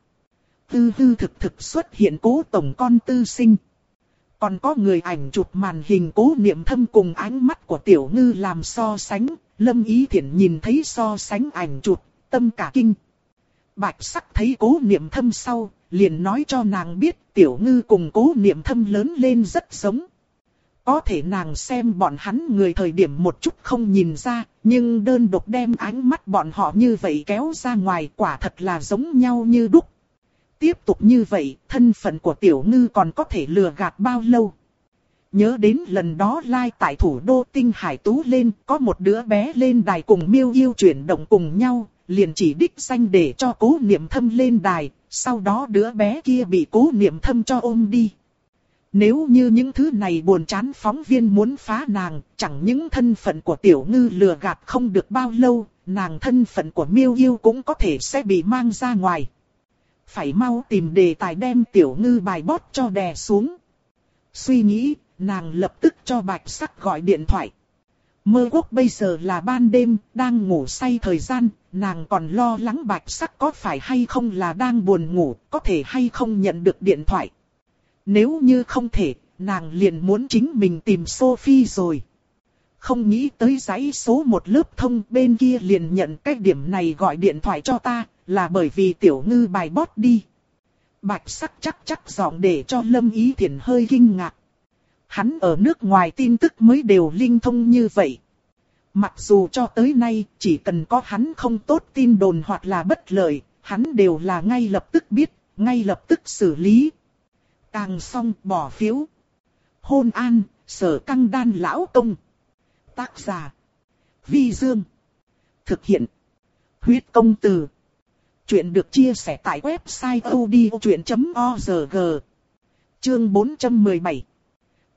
Speaker 1: Tư tư thực thực xuất hiện cố tổng con tư sinh. Còn có người ảnh chụp màn hình cố niệm thâm cùng ánh mắt của tiểu ngư làm so sánh, lâm ý thiện nhìn thấy so sánh ảnh chụp, tâm cả kinh. Bạch sắc thấy cố niệm thâm sau, liền nói cho nàng biết tiểu ngư cùng cố niệm thâm lớn lên rất giống. Có thể nàng xem bọn hắn người thời điểm một chút không nhìn ra, nhưng đơn độc đem ánh mắt bọn họ như vậy kéo ra ngoài quả thật là giống nhau như đúc. Tiếp tục như vậy, thân phận của tiểu ngư còn có thể lừa gạt bao lâu? Nhớ đến lần đó lai like tại thủ đô Tinh Hải Tú lên, có một đứa bé lên đài cùng miêu yêu chuyển động cùng nhau, liền chỉ đích danh để cho cố niệm thâm lên đài, sau đó đứa bé kia bị cố niệm thâm cho ôm đi. Nếu như những thứ này buồn chán phóng viên muốn phá nàng, chẳng những thân phận của tiểu ngư lừa gạt không được bao lâu, nàng thân phận của miêu yêu cũng có thể sẽ bị mang ra ngoài. Phải mau tìm đề tài đem tiểu ngư bài bót cho đè xuống. Suy nghĩ, nàng lập tức cho bạch sắc gọi điện thoại. Mơ quốc bây giờ là ban đêm, đang ngủ say thời gian, nàng còn lo lắng bạch sắc có phải hay không là đang buồn ngủ, có thể hay không nhận được điện thoại. Nếu như không thể, nàng liền muốn chính mình tìm Sophie rồi. Không nghĩ tới giấy số một lớp thông bên kia liền nhận cái điểm này gọi điện thoại cho ta, là bởi vì tiểu ngư bài bót đi. Bạch sắc chắc chắc giọng để cho Lâm Ý Thiển hơi kinh ngạc. Hắn ở nước ngoài tin tức mới đều linh thông như vậy. Mặc dù cho tới nay, chỉ cần có hắn không tốt tin đồn hoặc là bất lợi, hắn đều là ngay lập tức biết, ngay lập tức xử lý, Càng xong bỏ phiếu. Hôn an, sở căng đan lão công. Tác giả. Vi Dương. Thực hiện. Huyết công từ. Chuyện được chia sẻ tại website odchuyện.org. Chương 417.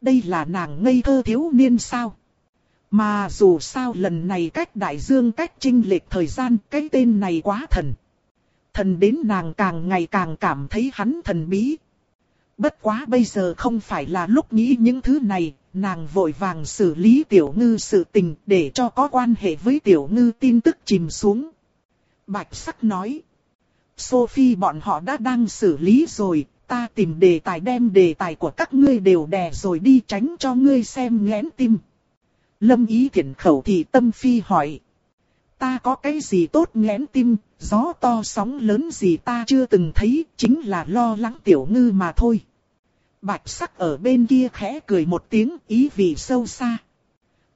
Speaker 1: Đây là nàng ngây thơ thiếu niên sao? Mà dù sao lần này cách đại dương cách trinh lệch thời gian cái tên này quá thần. Thần đến nàng càng ngày càng cảm thấy hắn thần bí. Bất quá bây giờ không phải là lúc nghĩ những thứ này, nàng vội vàng xử lý tiểu ngư sự tình để cho có quan hệ với tiểu ngư tin tức chìm xuống. Bạch sắc nói. Sophie bọn họ đã đang xử lý rồi, ta tìm đề tài đem đề tài của các ngươi đều đè rồi đi tránh cho ngươi xem nghẽn tim. Lâm ý thiện khẩu thì tâm phi hỏi. Ta có cái gì tốt nghẽn tim, gió to sóng lớn gì ta chưa từng thấy, chính là lo lắng tiểu ngư mà thôi. Bạch sắc ở bên kia khẽ cười một tiếng ý vị sâu xa.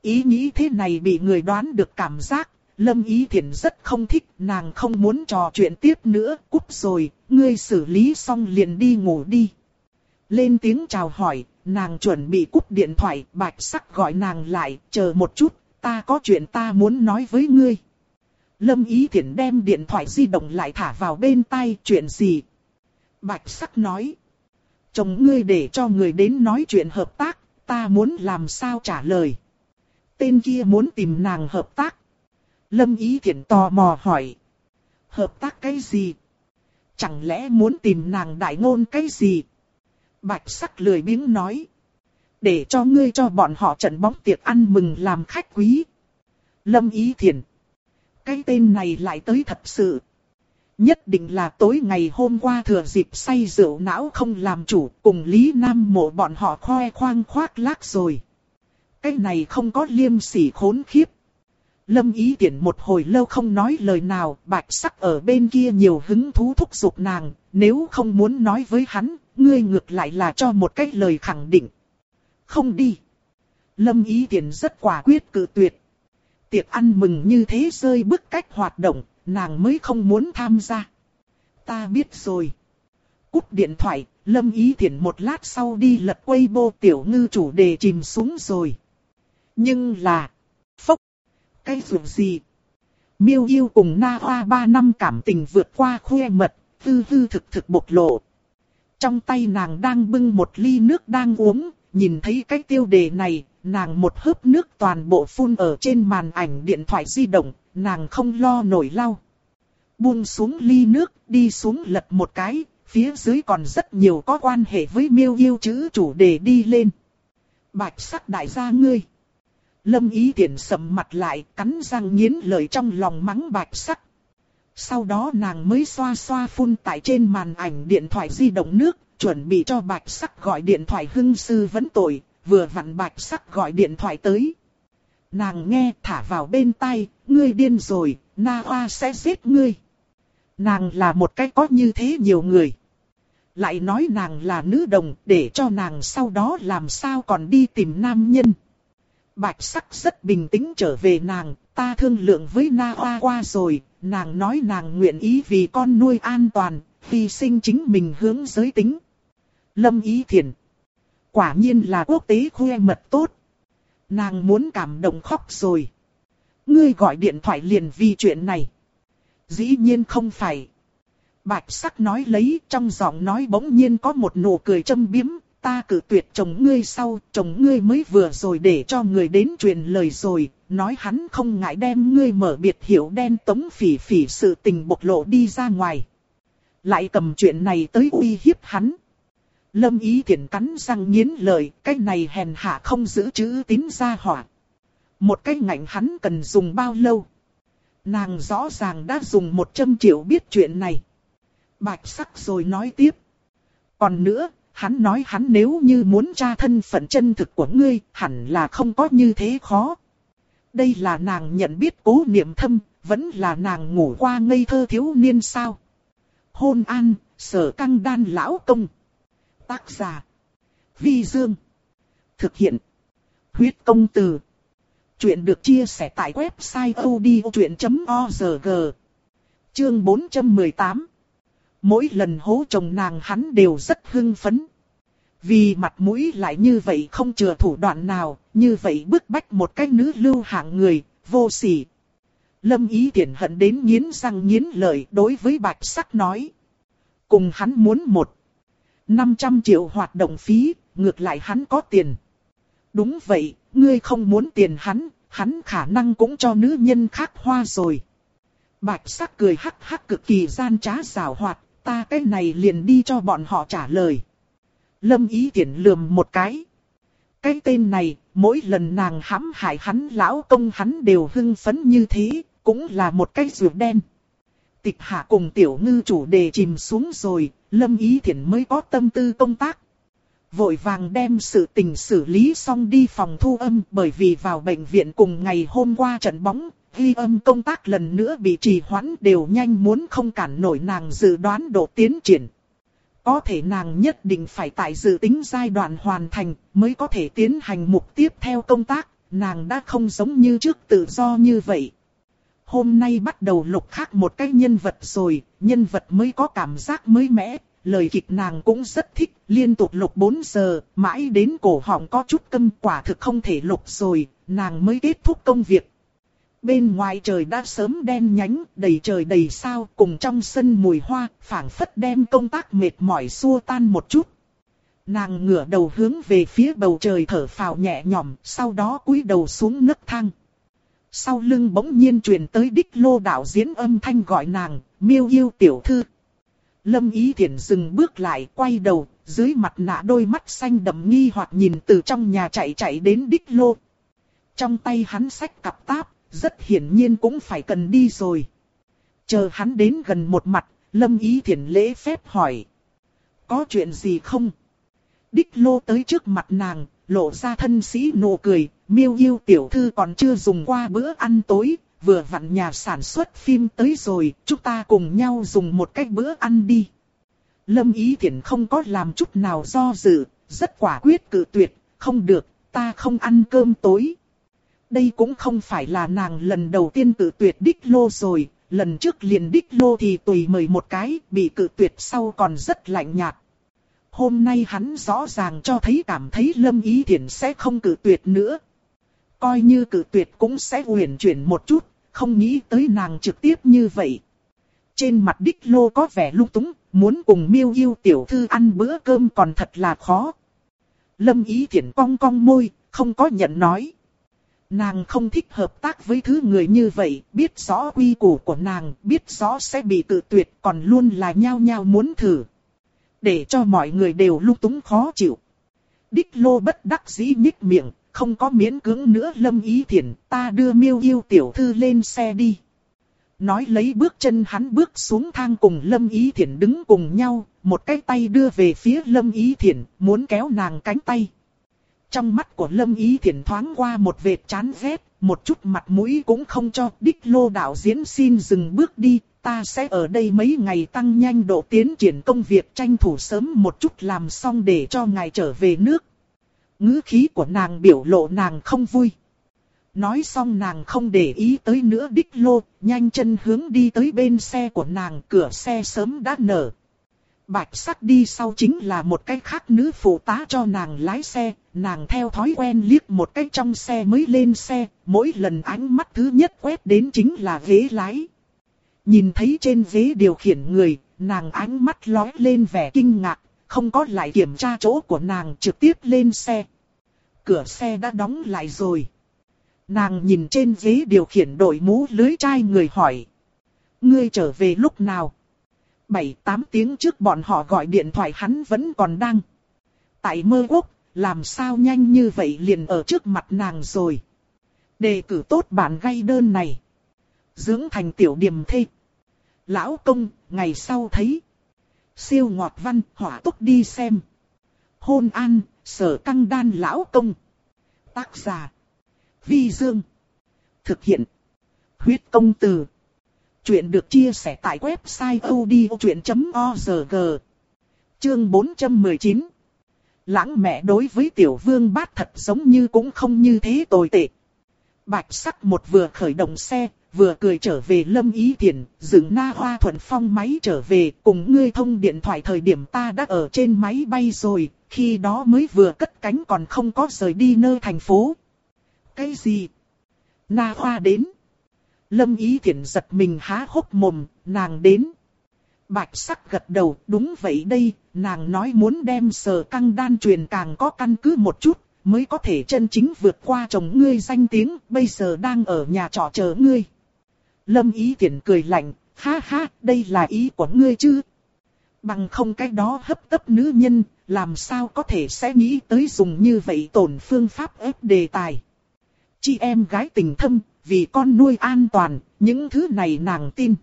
Speaker 1: Ý nghĩ thế này bị người đoán được cảm giác, Lâm Ý Thiển rất không thích, nàng không muốn trò chuyện tiếp nữa, cúp rồi, ngươi xử lý xong liền đi ngủ đi. Lên tiếng chào hỏi, nàng chuẩn bị cúp điện thoại, bạch sắc gọi nàng lại, chờ một chút, ta có chuyện ta muốn nói với ngươi. Lâm Ý Thiển đem điện thoại di động lại thả vào bên tay, chuyện gì? Bạch sắc nói. Chồng ngươi để cho người đến nói chuyện hợp tác, ta muốn làm sao trả lời. Tên kia muốn tìm nàng hợp tác. Lâm Ý Thiển tò mò hỏi. Hợp tác cái gì? Chẳng lẽ muốn tìm nàng đại ngôn cái gì? Bạch sắc lười biếng nói. Để cho ngươi cho bọn họ trận bóng tiệc ăn mừng làm khách quý. Lâm Ý Thiển. Cái tên này lại tới thật sự. Nhất định là tối ngày hôm qua thừa dịp say rượu não không làm chủ cùng Lý Nam mộ bọn họ khoe khoang khoác lác rồi. Cái này không có liêm sỉ khốn khiếp. Lâm ý tiện một hồi lâu không nói lời nào, bạch sắc ở bên kia nhiều hứng thú thúc giục nàng, nếu không muốn nói với hắn, ngươi ngược lại là cho một cái lời khẳng định. Không đi. Lâm ý tiện rất quả quyết cự tuyệt. Tiệc ăn mừng như thế rơi bức cách hoạt động, nàng mới không muốn tham gia. Ta biết rồi. Cúp điện thoại, Lâm Ý Thiển một lát sau đi lật quay bô tiểu ngư chủ đề chìm xuống rồi. Nhưng là... Phốc! Cái dụng gì? Miêu yêu cùng Na Hoa ba năm cảm tình vượt qua khuê mật, hư hư thực thực bộc lộ. Trong tay nàng đang bưng một ly nước đang uống, nhìn thấy cái tiêu đề này, nàng một hớp nước toàn bộ phun ở trên màn ảnh điện thoại di động, nàng không lo nổi lau. Buông xuống ly nước, đi xuống lật một cái, phía dưới còn rất nhiều có quan hệ với miêu yêu chữ chủ đề đi lên. Bạch sắc đại gia ngươi. Lâm ý tiện sầm mặt lại, cắn răng nghiến lời trong lòng mắng bạch sắc. Sau đó nàng mới xoa xoa phun tại trên màn ảnh điện thoại di động nước, chuẩn bị cho bạch sắc gọi điện thoại hưng sư vấn tội, vừa vặn bạch sắc gọi điện thoại tới. Nàng nghe thả vào bên tay, ngươi điên rồi, na hoa sẽ giết ngươi. Nàng là một cái có như thế nhiều người. Lại nói nàng là nữ đồng để cho nàng sau đó làm sao còn đi tìm nam nhân. Bạch sắc rất bình tĩnh trở về nàng, ta thương lượng với Na Hoa qua rồi, nàng nói nàng nguyện ý vì con nuôi an toàn, hy sinh chính mình hướng giới tính. Lâm Ý Thiền Quả nhiên là quốc tế khoe mật tốt. Nàng muốn cảm động khóc rồi. Ngươi gọi điện thoại liền vì chuyện này. Dĩ nhiên không phải. Bạch sắc nói lấy trong giọng nói bỗng nhiên có một nụ cười châm biếm. Ta cử tuyệt chồng ngươi sau, chồng ngươi mới vừa rồi để cho người đến truyền lời rồi, nói hắn không ngại đem ngươi mở biệt hiệu đen tống phỉ phỉ sự tình bộc lộ đi ra ngoài. Lại cầm chuyện này tới uy hiếp hắn. Lâm ý thiện cắn răng nghiến lời cái này hèn hạ không giữ chữ tín ra hỏa. Một cái ngạnh hắn cần dùng bao lâu? Nàng rõ ràng đã dùng một trăm triệu biết chuyện này. Bạch sắc rồi nói tiếp. Còn nữa, hắn nói hắn nếu như muốn tra thân phận chân thực của ngươi, hẳn là không có như thế khó. Đây là nàng nhận biết cố niệm thâm, vẫn là nàng ngủ qua ngây thơ thiếu niên sao. Hôn an, sở căng đan lão công. Tác giả. Vi Dương. Thực hiện. Huyết công từ. Chuyện được chia sẻ tại website odchuyện.org. Chương 418. Mỗi lần hố chồng nàng hắn đều rất hưng phấn. Vì mặt mũi lại như vậy không chừa thủ đoạn nào, như vậy bức bách một cái nữ lưu hạng người, vô sỉ. Lâm ý tiện hận đến nghiến răng nghiến lợi đối với bạch sắc nói. Cùng hắn muốn một. 500 triệu hoạt động phí, ngược lại hắn có tiền. Đúng vậy, ngươi không muốn tiền hắn, hắn khả năng cũng cho nữ nhân khác hoa rồi. Bạch sắc cười hắc hắc cực kỳ gian trá xảo hoạt, ta cái này liền đi cho bọn họ trả lời. Lâm ý tiện lườm một cái. Cái tên này, mỗi lần nàng hãm hại hắn lão công hắn đều hưng phấn như thế, cũng là một cái rượu đen. Tịch hạ cùng tiểu ngư chủ đề chìm xuống rồi, lâm ý thiện mới có tâm tư công tác. Vội vàng đem sự tình xử lý xong đi phòng thu âm bởi vì vào bệnh viện cùng ngày hôm qua trận bóng, ghi âm công tác lần nữa bị trì hoãn đều nhanh muốn không cản nổi nàng dự đoán độ tiến triển. Có thể nàng nhất định phải tại dự tính giai đoạn hoàn thành mới có thể tiến hành mục tiếp theo công tác, nàng đã không giống như trước tự do như vậy. Hôm nay bắt đầu lục khác một cái nhân vật rồi, nhân vật mới có cảm giác mới mẻ, lời kịch nàng cũng rất thích, liên tục lục 4 giờ, mãi đến cổ họng có chút câm quả thực không thể lục rồi, nàng mới kết thúc công việc. Bên ngoài trời đã sớm đen nhánh, đầy trời đầy sao, cùng trong sân mùi hoa, phảng phất đem công tác mệt mỏi xua tan một chút. Nàng ngửa đầu hướng về phía bầu trời thở phào nhẹ nhõm, sau đó cúi đầu xuống nấc thang. Sau lưng bỗng nhiên truyền tới đích lô đạo diễn âm thanh gọi nàng, miêu yêu tiểu thư. Lâm ý thiện dừng bước lại, quay đầu, dưới mặt nạ đôi mắt xanh đậm nghi hoặc nhìn từ trong nhà chạy chạy đến đích lô. Trong tay hắn sách cặp táp, rất hiển nhiên cũng phải cần đi rồi. Chờ hắn đến gần một mặt, lâm ý thiển lễ phép hỏi. Có chuyện gì không? Đích lô tới trước mặt nàng, lộ ra thân sĩ nụ cười, miêu yêu tiểu thư còn chưa dùng qua bữa ăn tối, vừa vặn nhà sản xuất phim tới rồi, chúng ta cùng nhau dùng một cách bữa ăn đi. Lâm Ý Thiển không có làm chút nào do dự, rất quả quyết cự tuyệt, không được, ta không ăn cơm tối. Đây cũng không phải là nàng lần đầu tiên cự tuyệt đích lô rồi, lần trước liền đích lô thì tùy mời một cái, bị cự tuyệt sau còn rất lạnh nhạt. Hôm nay hắn rõ ràng cho thấy cảm thấy Lâm Ý Thiển sẽ không cự tuyệt nữa. Coi như cự tuyệt cũng sẽ uyển chuyển một chút, không nghĩ tới nàng trực tiếp như vậy. Trên mặt đích lô có vẻ lung túng, muốn cùng miêu yêu tiểu thư ăn bữa cơm còn thật là khó. Lâm ý thiện cong cong môi, không có nhận nói. Nàng không thích hợp tác với thứ người như vậy, biết rõ quy củ của nàng, biết rõ sẽ bị tự tuyệt, còn luôn là nhao nhao muốn thử. Để cho mọi người đều lung túng khó chịu. Đích lô bất đắc dĩ nhích miệng, không có miễn cưỡng nữa lâm ý thiện, ta đưa miêu yêu tiểu thư lên xe đi. Nói lấy bước chân hắn bước xuống thang cùng lâm ý thiển đứng cùng nhau, một cái tay đưa về phía lâm ý thiển, muốn kéo nàng cánh tay. Trong mắt của lâm ý thiển thoáng qua một vệt chán ghét, một chút mặt mũi cũng không cho đích lô đạo diễn xin dừng bước đi, ta sẽ ở đây mấy ngày tăng nhanh độ tiến triển công việc tranh thủ sớm một chút làm xong để cho ngài trở về nước ngữ khí của nàng biểu lộ nàng không vui. Nói xong nàng không để ý tới nữa đích lô, nhanh chân hướng đi tới bên xe của nàng, cửa xe sớm đã nở. Bạch sắc đi sau chính là một cái khác nữ phụ tá cho nàng lái xe, nàng theo thói quen liếc một cái trong xe mới lên xe, mỗi lần ánh mắt thứ nhất quét đến chính là ghế lái. Nhìn thấy trên ghế điều khiển người, nàng ánh mắt lóe lên vẻ kinh ngạc, không có lại kiểm tra chỗ của nàng trực tiếp lên xe. Cửa xe đã đóng lại rồi. Nàng nhìn trên ghế điều khiển đội mũ lưới trai người hỏi. Ngươi trở về lúc nào? 7-8 tiếng trước bọn họ gọi điện thoại hắn vẫn còn đang. Tại mơ quốc, làm sao nhanh như vậy liền ở trước mặt nàng rồi. Đề cử tốt bản gây đơn này. Dưỡng thành tiểu điểm thê. Lão công, ngày sau thấy siêu ngọt văn, hỏa túc đi xem. Hôn an, sở căng đan lão công. Tác giả. Vi Dương. Thực hiện. Huyết công từ. Chuyện được chia sẻ tại website odchuyện.org. Chương 419. Lãng mẹ đối với tiểu vương bát thật giống như cũng không như thế tồi tệ. Bạch sắc một vừa khởi động xe, vừa cười trở về Lâm Ý thiền, dựng na hoa thuận phong máy trở về, cùng ngươi thông điện thoại thời điểm ta đã ở trên máy bay rồi, khi đó mới vừa cất cánh còn không có rời đi nơi thành phố. Cái gì? Na hoa đến. Lâm Ý Thiển giật mình há hốc mồm, nàng đến. Bạch sắc gật đầu, đúng vậy đây, nàng nói muốn đem sờ căng đan truyền càng có căn cứ một chút, mới có thể chân chính vượt qua chồng ngươi danh tiếng, bây giờ đang ở nhà trọ chờ ngươi. Lâm ý tiện cười lạnh, ha ha, đây là ý của ngươi chứ. Bằng không cái đó hấp tấp nữ nhân, làm sao có thể sẽ nghĩ tới dùng như vậy tổn phương pháp ép đề tài. Chị em gái tình thâm, vì con nuôi an toàn, những thứ này nàng tin.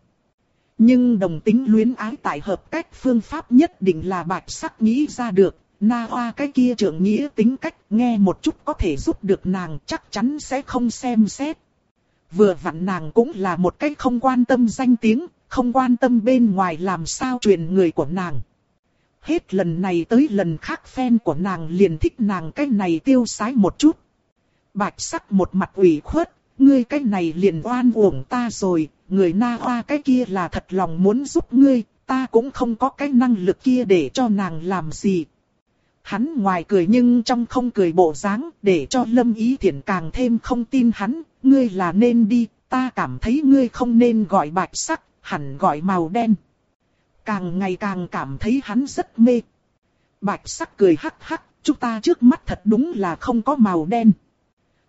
Speaker 1: Nhưng đồng tính luyến ái tại hợp cách phương pháp nhất định là bạch sắc nghĩ ra được, na hoa cái kia trưởng nghĩa tính cách nghe một chút có thể giúp được nàng chắc chắn sẽ không xem xét. Vừa vặn nàng cũng là một cách không quan tâm danh tiếng, không quan tâm bên ngoài làm sao truyền người của nàng. Hết lần này tới lần khác fan của nàng liền thích nàng cái này tiêu sái một chút. Bạch sắc một mặt ủy khuất, ngươi cái này liền oan uổng ta rồi, người na hoa cái kia là thật lòng muốn giúp ngươi, ta cũng không có cái năng lực kia để cho nàng làm gì. Hắn ngoài cười nhưng trong không cười bộ dáng, để cho Lâm Ý Thiển càng thêm không tin hắn, ngươi là nên đi, ta cảm thấy ngươi không nên gọi bạch sắc, hẳn gọi màu đen. Càng ngày càng cảm thấy hắn rất mê. Bạch sắc cười hắc hắc, chúng ta trước mắt thật đúng là không có màu đen.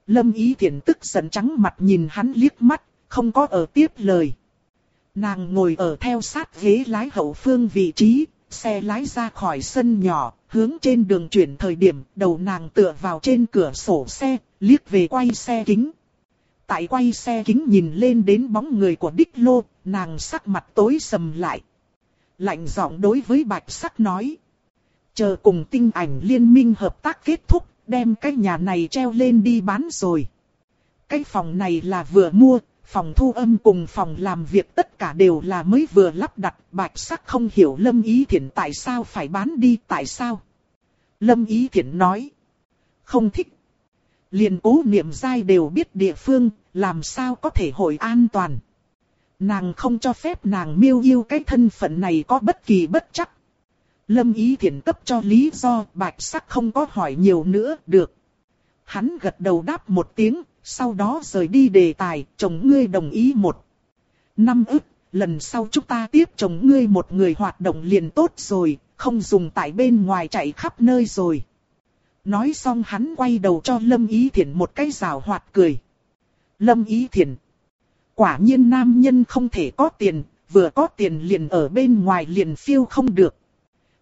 Speaker 1: Lâm ý Thiển tức giận trắng mặt nhìn hắn liếc mắt, không có ở tiếp lời. Nàng ngồi ở theo sát ghế lái hậu phương vị trí, xe lái ra khỏi sân nhỏ, hướng trên đường chuyển thời điểm, đầu nàng tựa vào trên cửa sổ xe, liếc về quay xe kính. Tại quay xe kính nhìn lên đến bóng người của Đích Lô, nàng sắc mặt tối sầm lại. Lạnh giọng đối với bạch sắc nói. Chờ cùng tinh ảnh liên minh hợp tác kết thúc, đem cái nhà này treo lên đi bán rồi. Cái phòng này là vừa mua, phòng thu âm cùng phòng làm việc tất cả đều là mới vừa lắp đặt. Bạch sắc không hiểu Lâm Ý Thiển tại sao phải bán đi, tại sao. Lâm Ý Thiển nói. Không thích. liền cố niệm dai đều biết địa phương, làm sao có thể hội an toàn. Nàng không cho phép nàng miêu yêu cái thân phận này có bất kỳ bất chắc. Lâm ý thiện cấp cho lý do bạch sắc không có hỏi nhiều nữa được. Hắn gật đầu đáp một tiếng, sau đó rời đi đề tài, chồng ngươi đồng ý một. Năm ức, lần sau chúng ta tiếp chồng ngươi một người hoạt động liền tốt rồi, không dùng tại bên ngoài chạy khắp nơi rồi. Nói xong hắn quay đầu cho Lâm Ý Thiển một cái rào hoạt cười. Lâm Ý Thiển. Quả nhiên nam nhân không thể có tiền, vừa có tiền liền ở bên ngoài liền phiêu không được.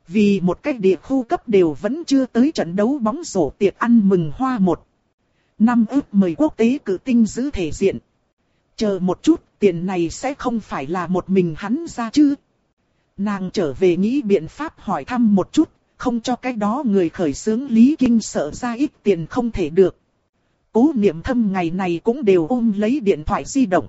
Speaker 1: Vì một cách địa khu cấp đều vẫn chưa tới trận đấu bóng rổ tiệc ăn mừng hoa một. Năm ước mời quốc tế cử tinh giữ thể diện. Chờ một chút, tiền này sẽ không phải là một mình hắn ra chứ. Nàng trở về nghĩ biện pháp hỏi thăm một chút, không cho cái đó người khởi xướng Lý Kinh sợ ra ít tiền không thể được. Cố niệm thâm ngày này cũng đều ôm lấy điện thoại di động.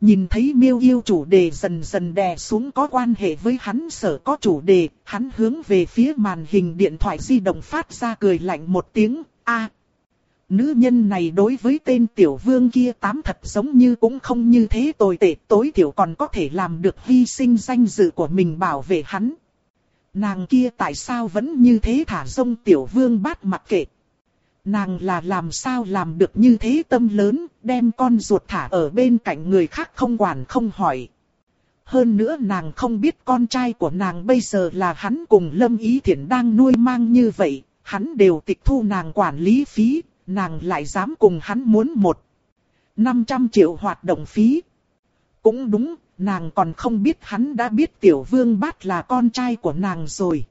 Speaker 1: Nhìn thấy miêu yêu chủ đề dần dần đè xuống có quan hệ với hắn sở có chủ đề, hắn hướng về phía màn hình điện thoại di động phát ra cười lạnh một tiếng, a Nữ nhân này đối với tên tiểu vương kia tám thật giống như cũng không như thế tồi tệ tối thiểu còn có thể làm được hy sinh danh dự của mình bảo vệ hắn. Nàng kia tại sao vẫn như thế thả rông tiểu vương bát mặt kệ. Nàng là làm sao làm được như thế tâm lớn, đem con ruột thả ở bên cạnh người khác không quản không hỏi. Hơn nữa nàng không biết con trai của nàng bây giờ là hắn cùng Lâm Ý Thiển đang nuôi mang như vậy, hắn đều tịch thu nàng quản lý phí, nàng lại dám cùng hắn muốn một 500 triệu hoạt động phí. Cũng đúng, nàng còn không biết hắn đã biết tiểu vương bát là con trai của nàng rồi.